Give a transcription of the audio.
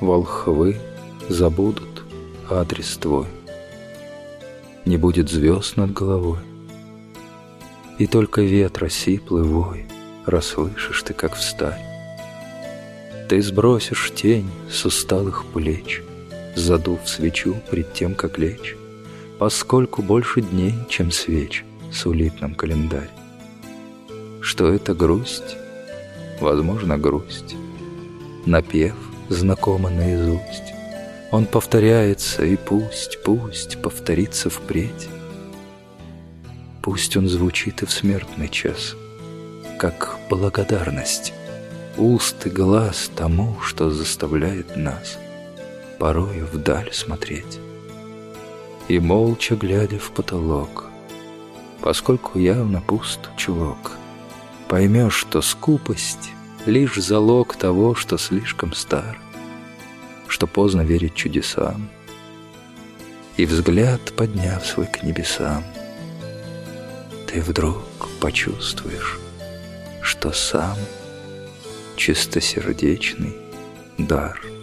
волхвы забудут адрес твой. Не будет звезд над головой, и только ветра сиплый вой Расслышишь ты, как встань. Ты сбросишь тень с усталых плеч, Задув свечу пред тем, как лечь, Поскольку больше дней, чем свеч, Сулит нам календарь. Что это грусть? Возможно, грусть. Напев знакомо наизусть. Он повторяется, и пусть, пусть повторится впредь. Пусть он звучит и в смертный час, Как благодарность уст и глаз Тому, что заставляет нас Порою вдаль смотреть. И молча глядя в потолок, Поскольку явно пуст чулок, Поймешь, что скупость — лишь залог Того, что слишком стар, Что поздно верить чудесам, И взгляд, подняв свой к небесам, ты вдруг почувствуешь, что сам чистосердечный дар —